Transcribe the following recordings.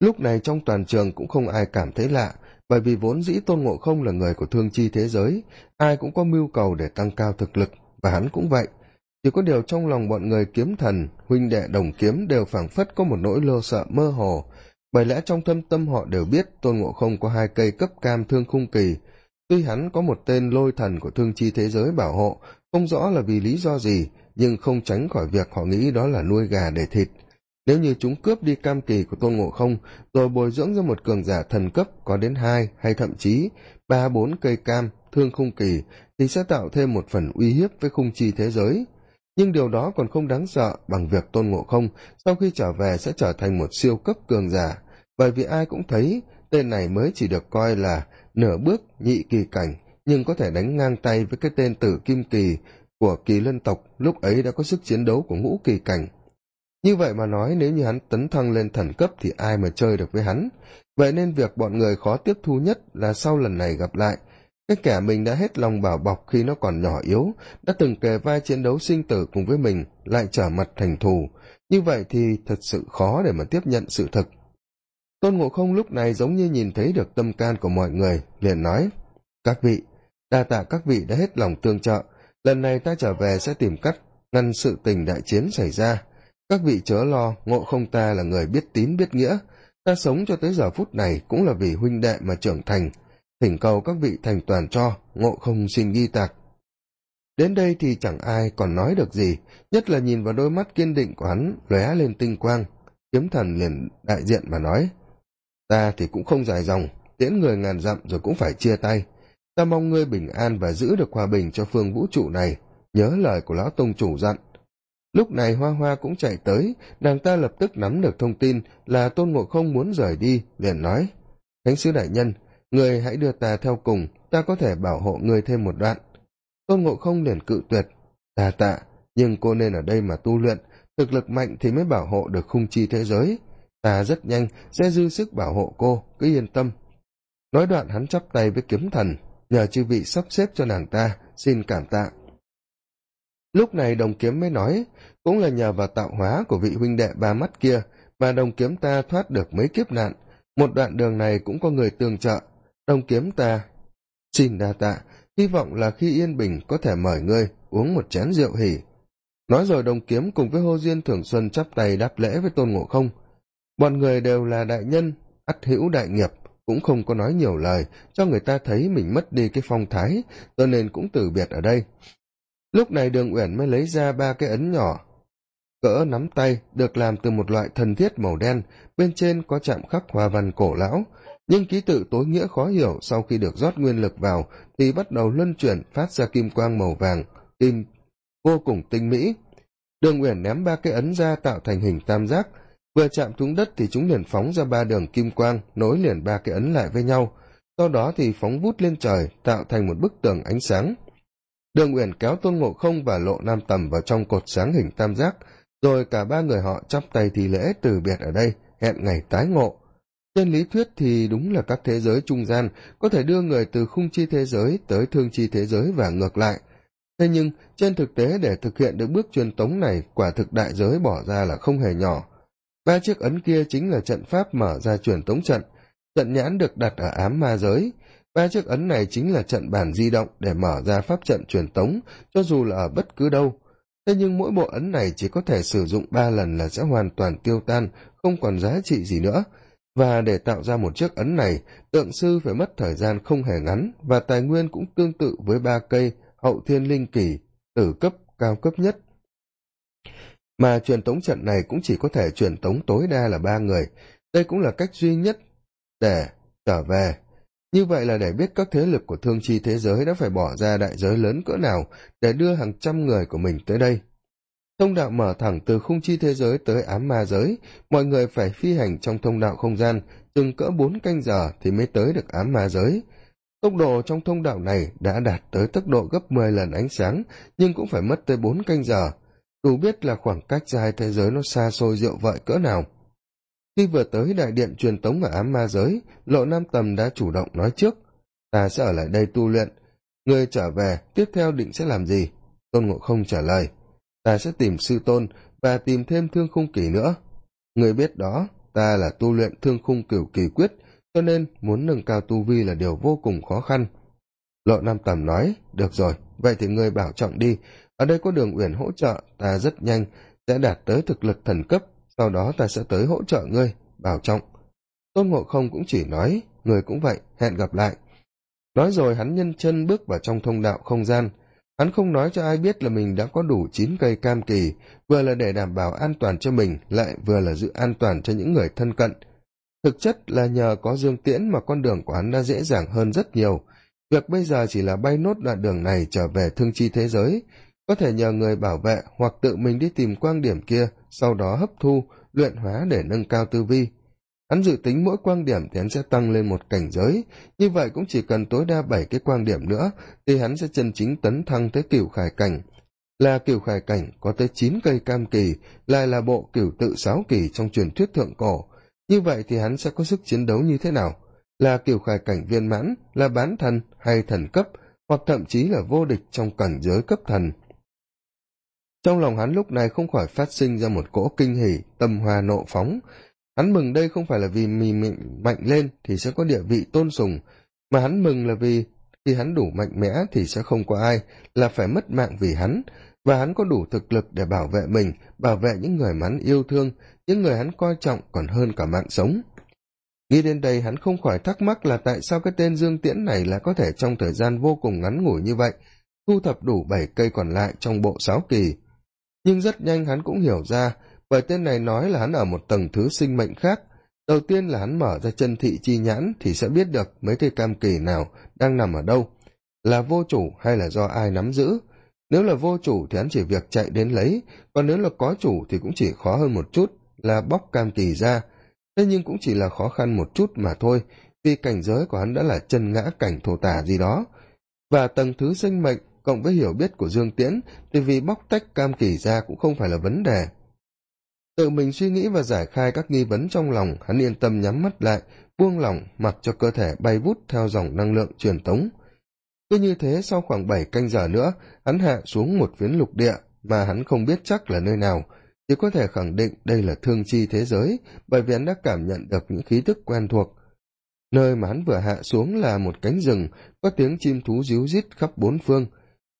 lúc này trong toàn trường cũng không ai cảm thấy lạ, bởi vì vốn dĩ tôn ngộ không là người của thương chi thế giới, ai cũng có mưu cầu để tăng cao thực lực, và hắn cũng vậy. Chỉ có điều trong lòng bọn người kiếm thần, huynh đệ đồng kiếm đều phảng phất có một nỗi lơ sợ mơ hồ. Bởi lẽ trong thâm tâm họ đều biết tôn ngộ không có hai cây cấp cam thương khung kỳ. Tuy hắn có một tên lôi thần của thương chi thế giới bảo hộ, không rõ là vì lý do gì, nhưng không tránh khỏi việc họ nghĩ đó là nuôi gà để thịt nếu như chúng cướp đi cam kỳ của tôn ngộ không, rồi bồi dưỡng ra một cường giả thần cấp có đến hai hay thậm chí ba bốn cây cam, thương khung kỳ, thì sẽ tạo thêm một phần uy hiếp với khung chi thế giới. Nhưng điều đó còn không đáng sợ bằng việc tôn ngộ không sau khi trở về sẽ trở thành một siêu cấp cường giả. Bởi vì ai cũng thấy, tên này mới chỉ được coi là nửa bước nhị kỳ cảnh, nhưng có thể đánh ngang tay với cái tên tử kim kỳ của kỳ lân tộc lúc ấy đã có sức chiến đấu của ngũ kỳ cảnh như vậy mà nói nếu như hắn tấn thăng lên thần cấp thì ai mà chơi được với hắn? Vậy nên việc bọn người khó tiếp thu nhất là sau lần này gặp lại. Cái kẻ mình đã hết lòng bảo bọc khi nó còn nhỏ yếu, đã từng kề vai chiến đấu sinh tử cùng với mình, lại trở mặt thành thù. Như vậy thì thật sự khó để mà tiếp nhận sự thực. Tôn ngộ không lúc này giống như nhìn thấy được tâm can của mọi người, liền nói, các vị, đa tạ các vị đã hết lòng tương trợ. Lần này ta trở về sẽ tìm cách ngăn sự tình đại chiến xảy ra các vị chớ lo, ngộ không ta là người biết tín biết nghĩa. Ta sống cho tới giờ phút này cũng là vì huynh đệ mà trưởng thành. Thỉnh cầu các vị thành toàn cho, ngộ không xin ghi tạc. Đến đây thì chẳng ai còn nói được gì, nhất là nhìn vào đôi mắt kiên định của hắn, lóe lên tinh quang. Kiếm thần liền đại diện mà nói, ta thì cũng không dài dòng, tiễn người ngàn dặm rồi cũng phải chia tay. Ta mong ngươi bình an và giữ được hòa bình cho phương vũ trụ này. Nhớ lời của lão tông chủ dặn lúc này hoa hoa cũng chạy tới, nàng ta lập tức nắm được thông tin là tôn ngộ không muốn rời đi, liền nói, thánh sứ đại nhân, người hãy đưa ta theo cùng, ta có thể bảo hộ người thêm một đoạn. Tôn ngộ không liền cự tuyệt ta tạ, nhưng cô nên ở đây mà tu luyện, thực lực mạnh thì mới bảo hộ được khung chi thế giới. Ta rất nhanh sẽ dư sức bảo hộ cô, cứ yên tâm. Nói đoạn hắn chắp tay với kiếm thần, nhờ chư vị sắp xếp cho nàng ta, xin cảm tạ. Lúc này đồng kiếm mới nói cũng là nhờ vào tạo hóa của vị huynh đệ ba mắt kia mà đồng kiếm ta thoát được mấy kiếp nạn. Một đoạn đường này cũng có người tương trợ. Đồng kiếm ta, xin đa tạ. Hy vọng là khi yên bình có thể mời ngươi uống một chén rượu hỉ. Nói rồi đồng kiếm cùng với hô diên thường xuân chắp tay đáp lễ với tôn ngộ không. Bọn người đều là đại nhân, ắt hữu đại nghiệp, cũng không có nói nhiều lời, cho người ta thấy mình mất đi cái phong thái, cho nên cũng từ biệt ở đây. Lúc này đường uyển mới lấy ra ba cái ấn nhỏ cỡ nắm tay được làm từ một loại thần thiết màu đen, bên trên có chạm khắc hoa văn cổ lão. Nhưng ký tự tối nghĩa khó hiểu, sau khi được rót nguyên lực vào, thì bắt đầu luân chuyển phát ra kim quang màu vàng, kim, vô cùng tinh mỹ. Đường uyển ném ba cái ấn ra tạo thành hình tam giác. Vừa chạm trúng đất thì chúng liền phóng ra ba đường kim quang, nối liền ba cái ấn lại với nhau. Sau đó thì phóng vút lên trời, tạo thành một bức tường ánh sáng. Đường uyển kéo tôn ngộ không và lộ nam tầm vào trong cột sáng hình tam giác rồi cả ba người họ chắp tay thì lễ từ biệt ở đây, hẹn ngày tái ngộ. Trên lý thuyết thì đúng là các thế giới trung gian có thể đưa người từ khung chi thế giới tới thương chi thế giới và ngược lại. Thế nhưng, trên thực tế để thực hiện được bước truyền tống này, quả thực đại giới bỏ ra là không hề nhỏ. Ba chiếc ấn kia chính là trận pháp mở ra truyền tống trận. Trận nhãn được đặt ở ám ma giới. Ba chiếc ấn này chính là trận bàn di động để mở ra pháp trận truyền tống, cho dù là ở bất cứ đâu thế nhưng mỗi bộ ấn này chỉ có thể sử dụng ba lần là sẽ hoàn toàn tiêu tan, không còn giá trị gì nữa. Và để tạo ra một chiếc ấn này, tượng sư phải mất thời gian không hề ngắn và tài nguyên cũng tương tự với ba cây hậu thiên linh kỳ tử cấp cao cấp nhất. Mà truyền tống trận này cũng chỉ có thể truyền tống tối đa là ba người. Đây cũng là cách duy nhất để trở về như vậy là để biết các thế lực của thương chi thế giới đã phải bỏ ra đại giới lớn cỡ nào để đưa hàng trăm người của mình tới đây. Thông đạo mở thẳng từ khung chi thế giới tới ám ma giới, mọi người phải phi hành trong thông đạo không gian chừng cỡ bốn canh giờ thì mới tới được ám ma giới. Tốc độ trong thông đạo này đã đạt tới tốc độ gấp mười lần ánh sáng, nhưng cũng phải mất tới bốn canh giờ. Đủ biết là khoảng cách ra hai thế giới nó xa xôi rượu vợi cỡ nào khi vừa tới đại điện truyền tống ở ám ma giới, lộ nam tầm đã chủ động nói trước, ta sẽ ở lại đây tu luyện. Người trở về, tiếp theo định sẽ làm gì? Tôn ngộ không trả lời, ta sẽ tìm sư tôn và tìm thêm thương khung kỳ nữa. Người biết đó, ta là tu luyện thương khung cửu kỳ quyết, cho nên muốn nâng cao tu vi là điều vô cùng khó khăn. Lộ nam tầm nói, được rồi, vậy thì người bảo trọng đi. Ở đây có đường uyển hỗ trợ, ta rất nhanh, sẽ đạt tới thực lực thần cấp sau đó ta sẽ tới hỗ trợ ngươi, bảo trọng. Tôn ngộ không cũng chỉ nói, người cũng vậy, hẹn gặp lại. Nói rồi hắn nhân chân bước vào trong thông đạo không gian. Hắn không nói cho ai biết là mình đã có đủ chín cây cam kỳ, vừa là để đảm bảo an toàn cho mình, lại vừa là giữ an toàn cho những người thân cận. Thực chất là nhờ có dương tiễn mà con đường của hắn đã dễ dàng hơn rất nhiều. Việc bây giờ chỉ là bay nốt đoạn đường này trở về thương chi thế giới có thể nhờ người bảo vệ hoặc tự mình đi tìm quang điểm kia, sau đó hấp thu, luyện hóa để nâng cao tư vi. Hắn dự tính mỗi quang điểm thì hắn sẽ tăng lên một cảnh giới, như vậy cũng chỉ cần tối đa bảy cái quang điểm nữa thì hắn sẽ chân chính tấn thăng tới cửu khải cảnh. Là cửu khải cảnh có tới chín cây cam kỳ, lại là bộ cửu tự sáu kỳ trong truyền thuyết thượng cổ. Như vậy thì hắn sẽ có sức chiến đấu như thế nào? Là cửu khải cảnh viên mãn, là bán thần hay thần cấp, hoặc thậm chí là vô địch trong cảnh giới cấp thần? Trong lòng hắn lúc này không khỏi phát sinh ra một cỗ kinh hỉ, tâm hoa nộ phóng. Hắn mừng đây không phải là vì mình mạnh lên thì sẽ có địa vị tôn sùng, mà hắn mừng là vì khi hắn đủ mạnh mẽ thì sẽ không có ai là phải mất mạng vì hắn, và hắn có đủ thực lực để bảo vệ mình, bảo vệ những người mà hắn yêu thương, những người hắn coi trọng còn hơn cả mạng sống. Nghĩ đến đây hắn không khỏi thắc mắc là tại sao cái tên dương tiễn này lại có thể trong thời gian vô cùng ngắn ngủi như vậy, thu thập đủ bảy cây còn lại trong bộ sáu kỳ nhưng rất nhanh hắn cũng hiểu ra, bởi tên này nói là hắn ở một tầng thứ sinh mệnh khác. Đầu tiên là hắn mở ra chân thị chi nhãn thì sẽ biết được mấy cây cam kỳ nào đang nằm ở đâu. Là vô chủ hay là do ai nắm giữ? Nếu là vô chủ thì hắn chỉ việc chạy đến lấy, còn nếu là có chủ thì cũng chỉ khó hơn một chút, là bóc cam kỳ ra. Thế nhưng cũng chỉ là khó khăn một chút mà thôi, vì cảnh giới của hắn đã là chân ngã cảnh thổ tả gì đó. Và tầng thứ sinh mệnh cộng với hiểu biết của dương tiễn thì vì bóc tách cam kỳ ra cũng không phải là vấn đề. Tự mình suy nghĩ và giải khai các nghi vấn trong lòng, hắn yên tâm nhắm mắt lại, buông lỏng mặc cho cơ thể bay vút theo dòng năng lượng truyền tống. Cứ như thế sau khoảng bảy canh giờ nữa, hắn hạ xuống một phiến lục địa mà hắn không biết chắc là nơi nào. Chỉ có thể khẳng định đây là thương chi thế giới, bởi vì hắn đã cảm nhận được những khí thức quen thuộc. Nơi mà hắn vừa hạ xuống là một cánh rừng, có tiếng chim thú ríu rít khắp bốn phương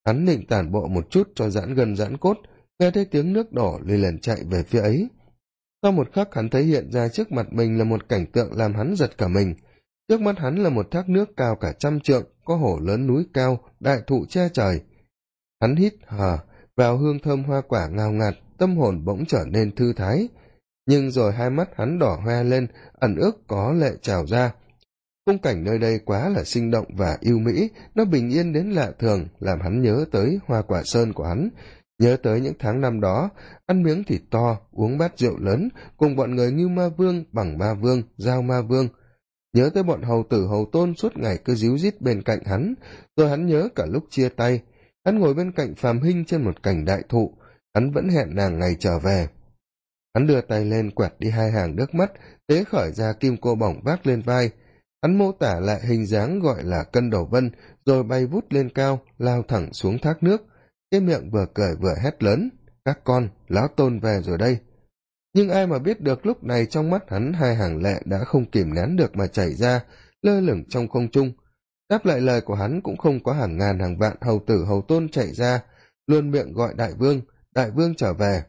hắn định tản bộ một chút cho giãn gân giãn cốt, nghe thấy tiếng nước đổ liền lần chạy về phía ấy. Sau một khắc hắn thấy hiện ra trước mặt mình là một cảnh tượng làm hắn giật cả mình. Trước mắt hắn là một thác nước cao cả trăm trượng, có hồ lớn núi cao, đại thụ che trời. Hắn hít hờ vào hương thơm hoa quả ngào ngạt, tâm hồn bỗng trở nên thư thái. Nhưng rồi hai mắt hắn đỏ hoe lên, ẩn ức có lệ trào ra khung cảnh nơi đây quá là sinh động và yêu mỹ, nó bình yên đến lạ thường, làm hắn nhớ tới hoa quả sơn của hắn. Nhớ tới những tháng năm đó, ăn miếng thịt to, uống bát rượu lớn, cùng bọn người như ma vương, bằng ma vương, giao ma vương. Nhớ tới bọn hầu tử, hầu tôn suốt ngày cứ díu rít bên cạnh hắn, rồi hắn nhớ cả lúc chia tay. Hắn ngồi bên cạnh phàm hinh trên một cành đại thụ, hắn vẫn hẹn nàng ngày trở về. Hắn đưa tay lên quẹt đi hai hàng nước mắt, tế khởi ra kim cô bỏng vác lên vai hắn mô tả lại hình dáng gọi là cân đầu vân, rồi bay vút lên cao, lao thẳng xuống thác nước. Cái miệng vừa cười vừa hét lớn, các con, lão tôn về rồi đây. Nhưng ai mà biết được lúc này trong mắt hắn hai hàng lệ đã không kìm nén được mà chảy ra, lơ lửng trong không trung. Đáp lại lời của hắn cũng không có hàng ngàn hàng vạn hầu tử hầu tôn chạy ra, luôn miệng gọi đại vương đại vương trở về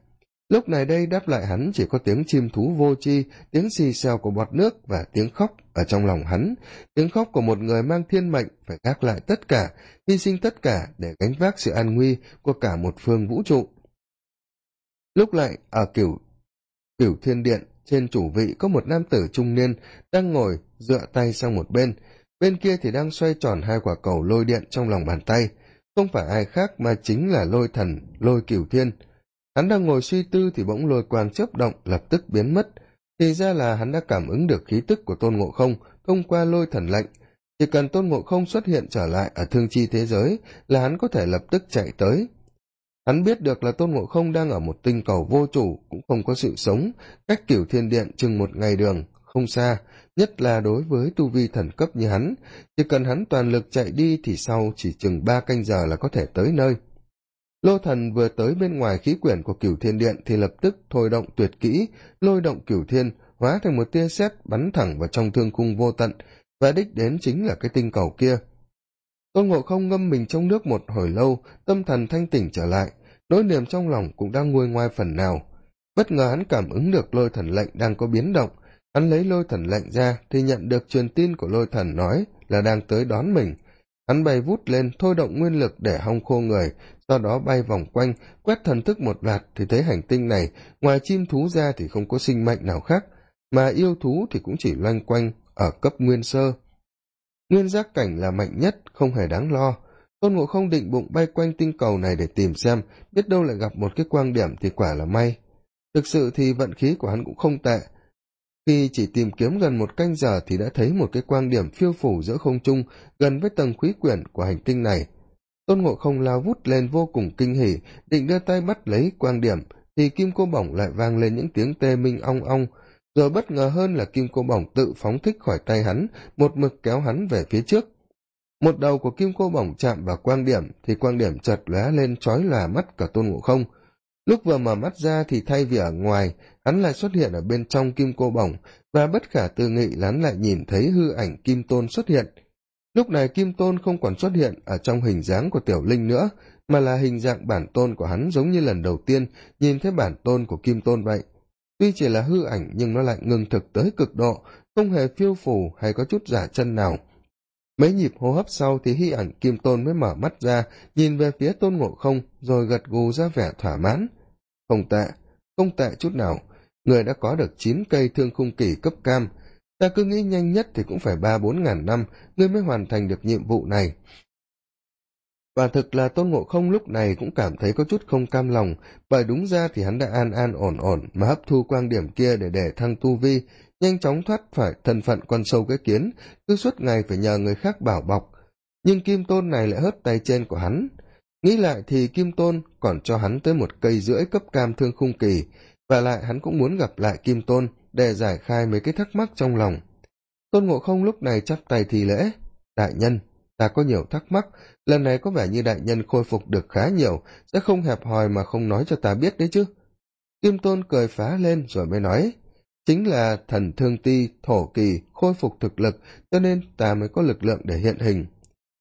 lúc này đây đáp lại hắn chỉ có tiếng chim thú vô chi, tiếng xì xèo của bọt nước và tiếng khóc ở trong lòng hắn. Tiếng khóc của một người mang thiên mệnh phải gác lại tất cả hy sinh tất cả để gánh vác sự an nguy của cả một phương vũ trụ. Lúc lại ở cửu cửu thiên điện trên chủ vị có một nam tử trung niên đang ngồi dựa tay sang một bên. Bên kia thì đang xoay tròn hai quả cầu lôi điện trong lòng bàn tay. Không phải ai khác mà chính là lôi thần lôi cửu thiên hắn đang ngồi suy tư thì bỗng lôi quang chớp động, lập tức biến mất. Thì ra là hắn đã cảm ứng được khí tức của tôn ngộ không thông qua lôi thần lệnh chỉ cần tôn ngộ không xuất hiện trở lại ở thương chi thế giới là hắn có thể lập tức chạy tới. Hắn biết được là tôn ngộ không đang ở một tinh cầu vô chủ, cũng không có sự sống, cách kiểu thiên điện chừng một ngày đường, không xa, nhất là đối với tu vi thần cấp như hắn. Chỉ cần hắn toàn lực chạy đi thì sau chỉ chừng ba canh giờ là có thể tới nơi lô thần vừa tới bên ngoài khí quyển của cửu thiên điện thì lập tức thôi động tuyệt kỹ, lôi động cửu thiên, hóa thành một tia sét bắn thẳng vào trong thương cung vô tận. Và đích đến chính là cái tinh cầu kia. Tôn ngộ không ngâm mình trong nước một hồi lâu, tâm thần thanh tỉnh trở lại. Nỗi niềm trong lòng cũng đang nguôi ngoai phần nào. Bất ngờ hắn cảm ứng được lôi thần lệnh đang có biến động. Hắn lấy lôi thần lệnh ra thì nhận được truyền tin của lôi thần nói là đang tới đón mình hắn bay vút lên, thôi động nguyên lực để hong khô người, sau đó bay vòng quanh, quét thần thức một loạt thì thấy hành tinh này, ngoài chim thú ra thì không có sinh mệnh nào khác, mà yêu thú thì cũng chỉ loanh quanh ở cấp nguyên sơ. Nguyên giác cảnh là mạnh nhất, không hề đáng lo. Tôn ngộ không định bụng bay quanh tinh cầu này để tìm xem, biết đâu lại gặp một cái quang điểm thì quả là may. Thực sự thì vận khí của hắn cũng không tệ khi chỉ tìm kiếm gần một canh giờ thì đã thấy một cái quang điểm phiêu phủ giữa không trung gần với tầng khí quyển của hành tinh này. Tôn ngộ không lao vút lên vô cùng kinh hỉ, định đưa tay bắt lấy quang điểm, thì kim cô bổng lại vang lên những tiếng tê minh ong ong. Rồi bất ngờ hơn là kim cô bổng tự phóng thích khỏi tay hắn, một mực kéo hắn về phía trước. Một đầu của kim cô bổng chạm vào quang điểm, thì quang điểm chợt lóe lên trói lòa mắt cả tôn ngộ không lúc vừa mở mắt ra thì thay vì ở ngoài, hắn lại xuất hiện ở bên trong kim cô bổng, và bất khả tư nghị là hắn lại nhìn thấy hư ảnh kim tôn xuất hiện. Lúc này kim tôn không còn xuất hiện ở trong hình dáng của tiểu linh nữa, mà là hình dạng bản tôn của hắn giống như lần đầu tiên nhìn thấy bản tôn của kim tôn vậy. Tuy chỉ là hư ảnh nhưng nó lại ngừng thực tới cực độ, không hề phiêu phù hay có chút giả chân nào. Mấy nhịp hô hấp sau thì hy ảnh kim tôn mới mở mắt ra, nhìn về phía tôn ngộ không, rồi gật gù ra vẻ thỏa mãn không tệ không tệ chút nào. Người đã có được chín cây thương khung kỳ cấp cam. Ta cứ nghĩ nhanh nhất thì cũng phải ba bốn ngàn năm ngươi mới hoàn thành được nhiệm vụ này. Và thực là tôn ngộ không lúc này cũng cảm thấy có chút không cam lòng, bởi đúng ra thì hắn đã an an ổn ổn mà hấp thu quan điểm kia để để thăng tu vi, nhanh chóng thoát khỏi thân phận con sâu cái kiến, cứ suốt ngày phải nhờ người khác bảo bọc. Nhưng kim tôn này lại hớt tay trên của hắn nghĩ lại thì kim tôn còn cho hắn tới một cây rưỡi cấp cam thương khung kỳ, và lại hắn cũng muốn gặp lại kim tôn để giải khai mấy cái thắc mắc trong lòng. Tôn ngộ không lúc này chắp tay thì lễ, đại nhân, ta có nhiều thắc mắc, lần này có vẻ như đại nhân khôi phục được khá nhiều, sẽ không hẹp hòi mà không nói cho ta biết đấy chứ. Kim tôn cười phá lên rồi mới nói, chính là thần thương ti, thổ kỳ khôi phục thực lực, cho nên ta mới có lực lượng để hiện hình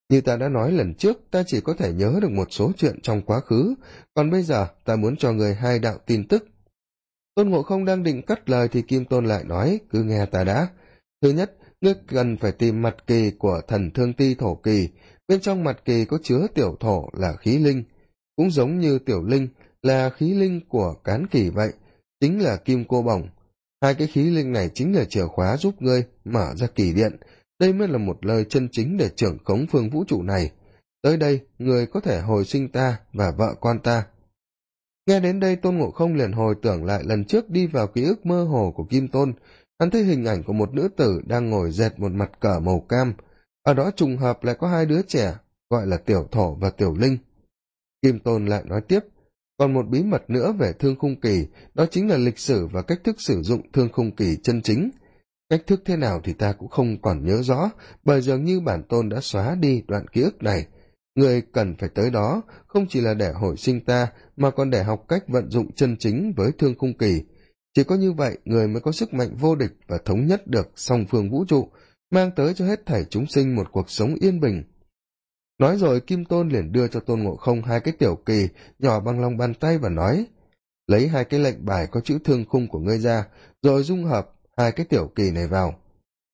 như ta đã nói lần trước, ta chỉ có thể nhớ được một số chuyện trong quá khứ. Còn bây giờ, ta muốn cho người hai đạo tin tức. Tôn ngộ không đang định cắt lời thì kim tôn lại nói, cứ nghe ta đã. Thứ nhất, ngươi cần phải tìm mặt kỳ của thần thương ti thổ kỳ. Bên trong mặt kỳ có chứa tiểu thổ là khí linh. Cũng giống như tiểu linh là khí linh của cán kỳ vậy, chính là kim cô bổng. Hai cái khí linh này chính là chìa khóa giúp ngươi mở ra kỳ điện đây mới là một lời chân chính để trưởng khống phương vũ trụ này. Tới đây, người có thể hồi sinh ta và vợ con ta. Nghe đến đây, tôn ngộ không liền hồi tưởng lại lần trước đi vào ký ức mơ hồ của kim tôn. Hắn thấy hình ảnh của một nữ tử đang ngồi dệt một mặt cờ màu cam. Ở đó trùng hợp lại có hai đứa trẻ, gọi là tiểu thổ và tiểu linh. Kim tôn lại nói tiếp, còn một bí mật nữa về thương khung kỳ, đó chính là lịch sử và cách thức sử dụng thương khung kỳ chân chính cách thức thế nào thì ta cũng không còn nhớ rõ, bởi dường như bản tôn đã xóa đi đoạn ký ức này. Người cần phải tới đó không chỉ là để hồi sinh ta, mà còn để học cách vận dụng chân chính với thương khung kỳ. Chỉ có như vậy, người mới có sức mạnh vô địch và thống nhất được song phương vũ trụ, mang tới cho hết thảy chúng sinh một cuộc sống yên bình. Nói rồi, kim tôn liền đưa cho tôn ngộ không hai cái tiểu kỳ nhỏ bằng lòng bàn tay và nói, lấy hai cái lệnh bài có chữ thương khung của ngươi ra, rồi dung hợp hai cái tiểu kỳ này vào.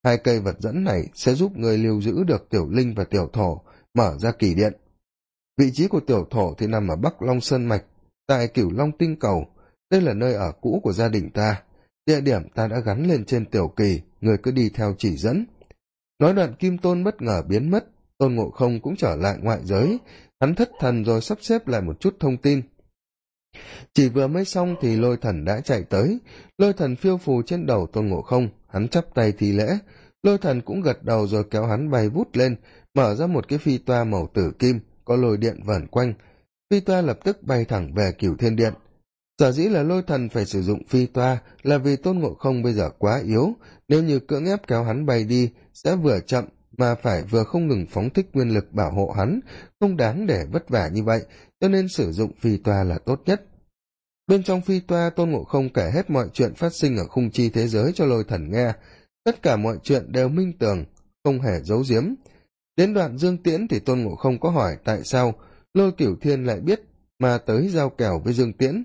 Hai cây vật dẫn này sẽ giúp người lưu giữ được tiểu linh và tiểu thổ, mở ra kỳ điện. Vị trí của tiểu thổ thì nằm ở bắc long sơn mạch, tại cửu long tinh cầu. Đây là nơi ở cũ của gia đình ta. Địa điểm ta đã gắn lên trên tiểu kỳ, người cứ đi theo chỉ dẫn. Nói đoạn kim tôn bất ngờ biến mất, tôn ngộ không cũng trở lại ngoại giới. Hắn thất thần rồi sắp xếp lại một chút thông tin chỉ vừa mới xong thì lôi thần đã chạy tới. Lôi thần phiêu phù trên đầu tôn ngộ không, hắn chắp tay thi lễ. Lôi thần cũng gật đầu rồi kéo hắn bay vút lên, mở ra một cái phi toa màu tử kim, có lôi điện vẩn quanh. Phi toa lập tức bay thẳng về cửu thiên điện. Sở dĩ là lôi thần phải sử dụng phi toa là vì tôn ngộ không bây giờ quá yếu. Nếu như cưỡng ép kéo hắn bay đi, sẽ vừa chậm mà phải vừa không ngừng phóng thích nguyên lực bảo hộ hắn. Không đáng để vất vả như vậy cho nên sử dụng phi toa là tốt nhất. Bên trong phi toa, tôn ngộ không kể hết mọi chuyện phát sinh ở khung chi thế giới cho lôi thần nghe. Tất cả mọi chuyện đều minh tường không hề giấu giếm. Đến đoạn dương tiễn thì tôn ngộ không có hỏi tại sao lôi cửu thiên lại biết mà tới giao kèo với dương tiễn.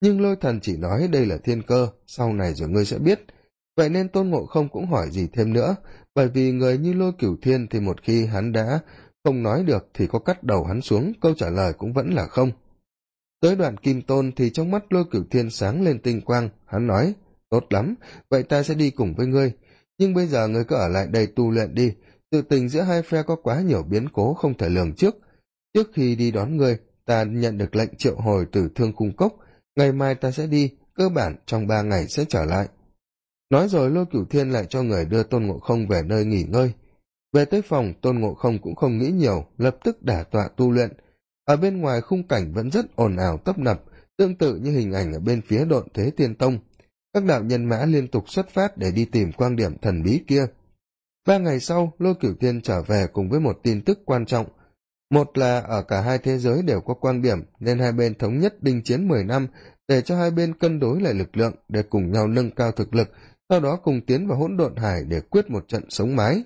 Nhưng lôi thần chỉ nói đây là thiên cơ, sau này rồi ngươi sẽ biết. Vậy nên tôn ngộ không cũng hỏi gì thêm nữa, bởi vì người như lôi cửu thiên thì một khi hắn đã không nói được thì có cắt đầu hắn xuống, câu trả lời cũng vẫn là không. Tới đoạn kim tôn thì trong mắt lôi cửu thiên sáng lên tinh quang, hắn nói, tốt lắm, vậy ta sẽ đi cùng với ngươi. Nhưng bây giờ ngươi cứ ở lại đây tu luyện đi, sự tình giữa hai phe có quá nhiều biến cố không thể lường trước. Trước khi đi đón ngươi, ta nhận được lệnh triệu hồi từ thương cung cốc, ngày mai ta sẽ đi, cơ bản trong ba ngày sẽ trở lại. Nói rồi lôi cửu thiên lại cho người đưa tôn ngộ không về nơi nghỉ ngơi về tới phòng, tôn ngộ không cũng không nghĩ nhiều, lập tức đả tọa tu luyện. Ở bên ngoài, khung cảnh vẫn rất ồn ào, tấp nập, tương tự như hình ảnh ở bên phía độn thế tiên tông. Các đạo nhân mã liên tục xuất phát để đi tìm quan điểm thần bí kia. Ba ngày sau lôi cửu tiên trở về cùng với một tin tức quan trọng. Một là ở cả hai thế giới đều có quan điểm, nên hai bên thống nhất đinh chiến mười năm để cho hai bên cân đối lại lực lượng để cùng nhau nâng cao thực lực, sau đó cùng tiến vào hỗn độn hải để quyết một trận sống mái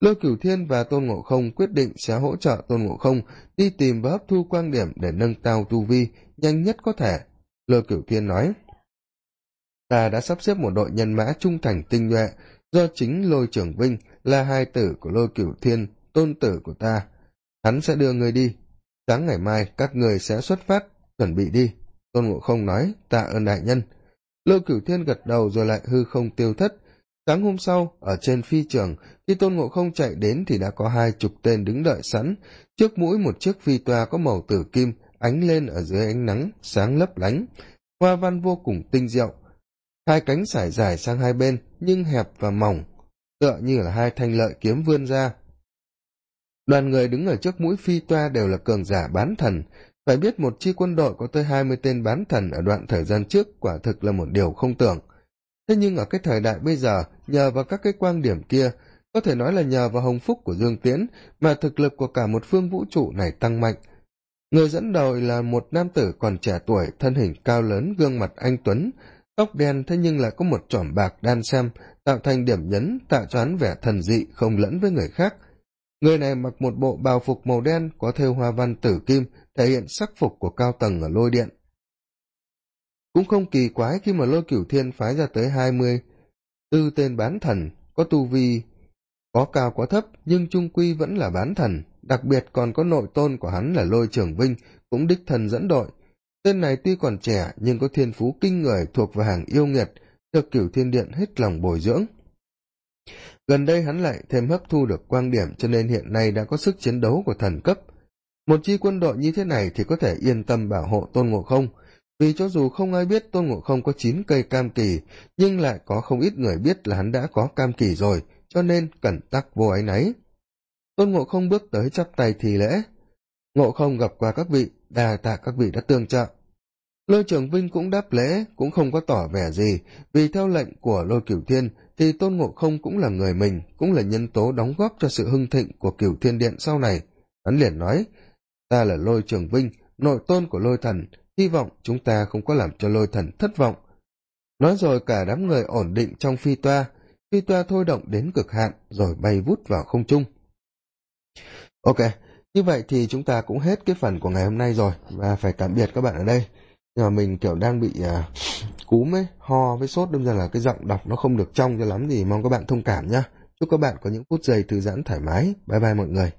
lôi cửu thiên và tôn ngộ không quyết định sẽ hỗ trợ tôn ngộ không đi tìm và hấp thu quan điểm để nâng cao tu vi nhanh nhất có thể. Lôi cửu thiên nói, ta đã sắp xếp một đội nhân mã trung thành tinh nhuệ, do chính lôi trưởng vinh là hai tử của lôi cửu thiên, tôn tử của ta. Hắn sẽ đưa người đi. Sáng ngày mai các người sẽ xuất phát, chuẩn bị đi. Tôn ngộ không nói, tạ ơn đại nhân. Lôi cửu thiên gật đầu rồi lại hư không tiêu thất sáng hôm sau, ở trên phi trường, khi tôn ngộ không chạy đến thì đã có hai chục tên đứng đợi sẵn. Trước mũi một chiếc phi toa có màu tử kim, ánh lên ở dưới ánh nắng, sáng lấp lánh. Hoa văn vô cùng tinh diệu. Hai cánh sải dài sang hai bên, nhưng hẹp và mỏng, tựa như là hai thanh lợi kiếm vươn ra. Đoàn người đứng ở trước mũi phi toa đều là cường giả bán thần. Phải biết một chi quân đội có tới hai mươi tên bán thần ở đoạn thời gian trước quả thực là một điều không tưởng thế nhưng ở cái thời đại bây giờ, nhờ vào các cái quan điểm kia, có thể nói là nhờ vào hồng phúc của dương tiễn mà thực lực của cả một phương vũ trụ này tăng mạnh. Người dẫn đầu là một nam tử còn trẻ tuổi, thân hình cao lớn, gương mặt anh tuấn, tóc đen thế nhưng lại có một chỏm bạc đan xem tạo thành điểm nhấn, tạo cho hắn vẻ thần dị, không lẫn với người khác. Người này mặc một bộ bào phục màu đen, có thêu hoa văn tử kim, thể hiện sắc phục của cao tầng ở lôi điện cũng không kỳ quái khi mà lôi cửu thiên phái ra tới hai mươi. Tư tên bán thần, có tu vi, có cao có thấp, nhưng trung quy vẫn là bán thần. Đặc biệt còn có nội tôn của hắn là lôi trưởng vinh, cũng đích thần dẫn đội. Tên này tuy còn trẻ, nhưng có thiên phú kinh người, thuộc vào hàng yêu nghiệt, được cửu thiên điện hết lòng bồi dưỡng. Gần đây hắn lại thêm hấp thu được quan điểm, cho nên hiện nay đã có sức chiến đấu của thần cấp. Một chi quân đội như thế này thì có thể yên tâm bảo hộ tôn ngộ không? Vì cho dù không ai biết tôn ngộ không có chín cây cam kỳ, nhưng lại có không ít người biết là hắn đã có cam kỳ rồi, cho nên cẩn tắc vô áy náy. Tôn ngộ không bước tới chắp tay thì lễ. Ngộ không gặp qua các vị đà tạ các vị đã tương trợ. Lôi trường vinh cũng đáp lễ, cũng không có tỏ vẻ gì. Vì theo lệnh của lôi cửu thiên, thì tôn ngộ không cũng là người mình, cũng là nhân tố đóng góp cho sự hưng thịnh của cửu thiên điện sau này. Hắn liền nói, ta là lôi trường vinh, nội tôn của lôi thần hy vọng chúng ta không có làm cho lôi thần thất vọng. Nói rồi cả đám người ổn định trong phi toa phi toa thôi động đến cực hạn rồi bay vút vào không trung. Ok như vậy thì chúng ta cũng hết cái phần của ngày hôm nay rồi và phải tạm biệt các bạn ở đây. Nhưng mà mình kiểu đang bị à, cúm ấy ho với sốt đâm ra là cái giọng đọc nó không được trong cho lắm thì mong các bạn thông cảm nhé chúc các bạn có những phút giây thư giãn thoải mái. Bye bye mọi người.